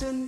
xuân